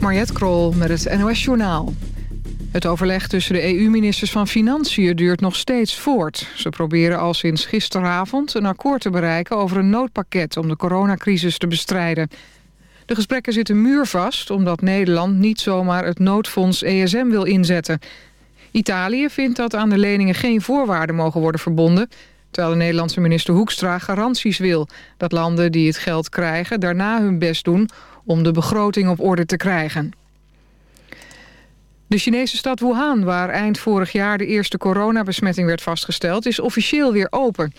Mariette Krol met het NOS Journaal. Het overleg tussen de EU-ministers van Financiën duurt nog steeds voort. Ze proberen al sinds gisteravond een akkoord te bereiken over een noodpakket... om de coronacrisis te bestrijden. De gesprekken zitten muurvast omdat Nederland niet zomaar het noodfonds ESM wil inzetten. Italië vindt dat aan de leningen geen voorwaarden mogen worden verbonden... terwijl de Nederlandse minister Hoekstra garanties wil... dat landen die het geld krijgen daarna hun best doen om de begroting op orde te krijgen. De Chinese stad Wuhan, waar eind vorig jaar de eerste coronabesmetting werd vastgesteld, is officieel weer open.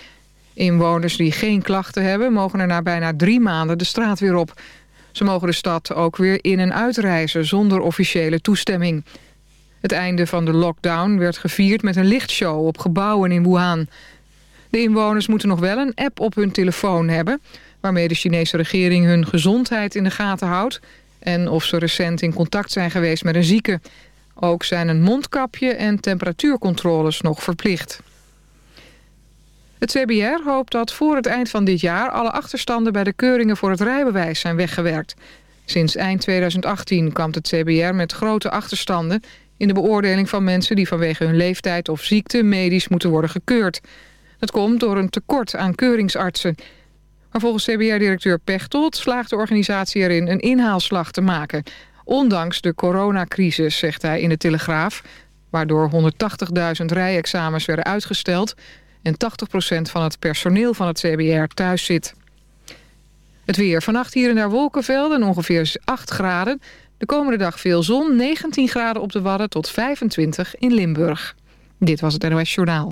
Inwoners die geen klachten hebben, mogen er na bijna drie maanden de straat weer op. Ze mogen de stad ook weer in- en uitreizen zonder officiële toestemming. Het einde van de lockdown werd gevierd met een lichtshow op gebouwen in Wuhan. De inwoners moeten nog wel een app op hun telefoon hebben... waarmee de Chinese regering hun gezondheid in de gaten houdt... en of ze recent in contact zijn geweest met een zieke. Ook zijn een mondkapje en temperatuurcontroles nog verplicht. Het CBR hoopt dat voor het eind van dit jaar... alle achterstanden bij de keuringen voor het rijbewijs zijn weggewerkt. Sinds eind 2018 kampt het CBR met grote achterstanden... in de beoordeling van mensen die vanwege hun leeftijd of ziekte... medisch moeten worden gekeurd. Dat komt door een tekort aan keuringsartsen... Maar volgens CBR-directeur Pechtold slaagt de organisatie erin een inhaalslag te maken. Ondanks de coronacrisis, zegt hij in de Telegraaf... waardoor 180.000 rijexamens werden uitgesteld... en 80% van het personeel van het CBR thuis zit. Het weer. Vannacht hier en daar wolkenvelden, ongeveer 8 graden. De komende dag veel zon, 19 graden op de Wadden tot 25 in Limburg. Dit was het NOS Journaal.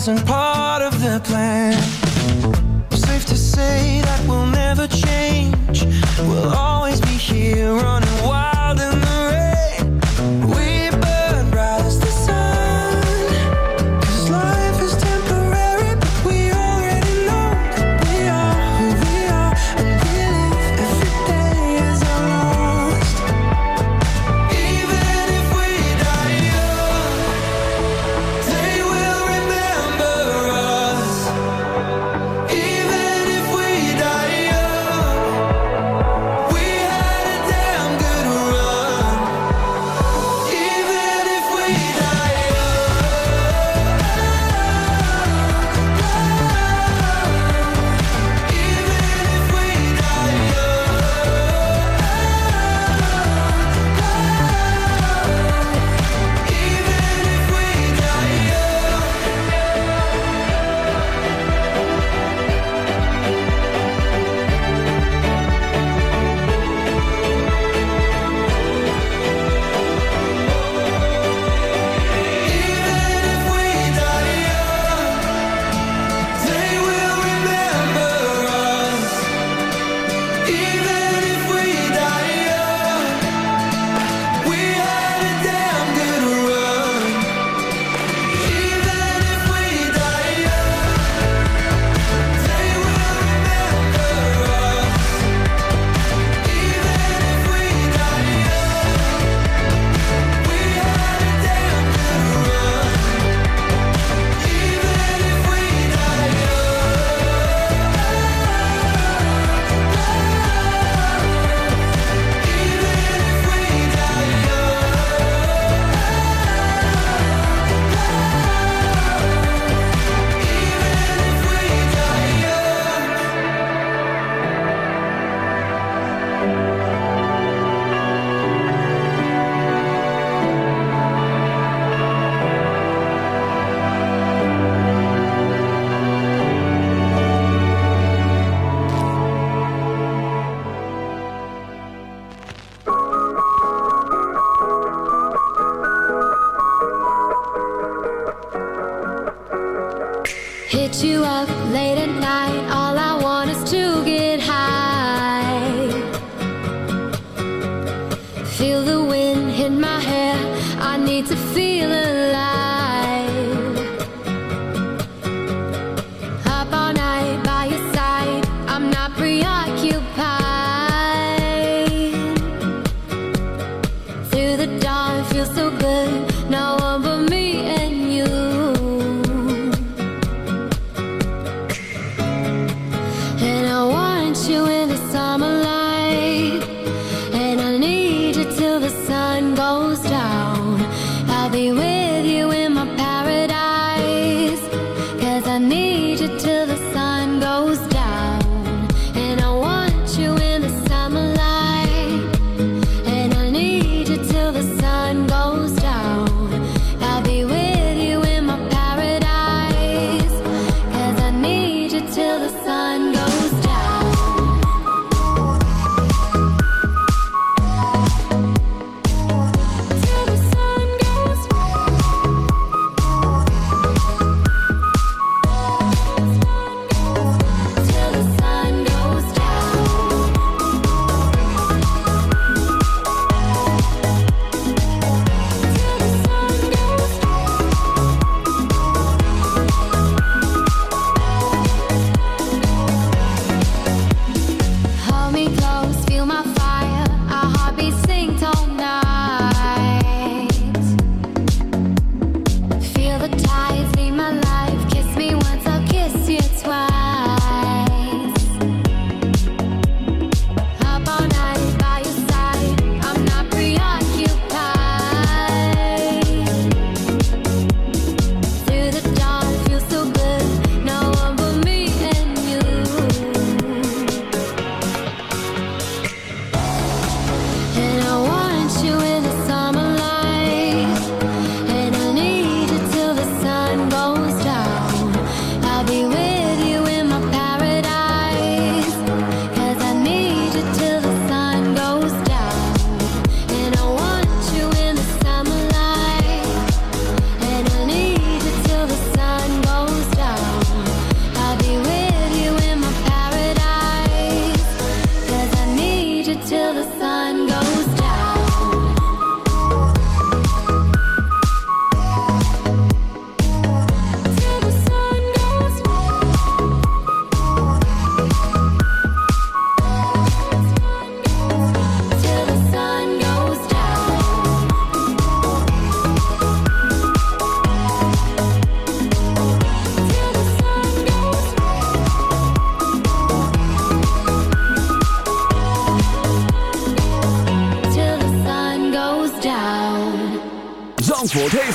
wasn't part of the plan.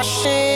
washing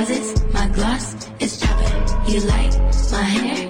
deposits, my gloss is dropping. You like my hair?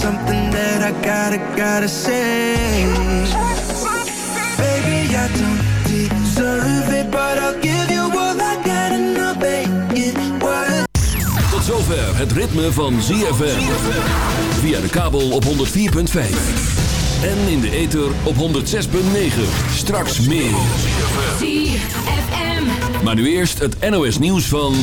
Something that I gotta, gotta say. Baby, I don't deserve it, but I'll give you all I got and I'll make it worth Tot zover het ritme van ZFM. Via de kabel op 104.5. En in de ether op 106.9. Straks meer. ZFM. Maar nu eerst het NOS nieuws van...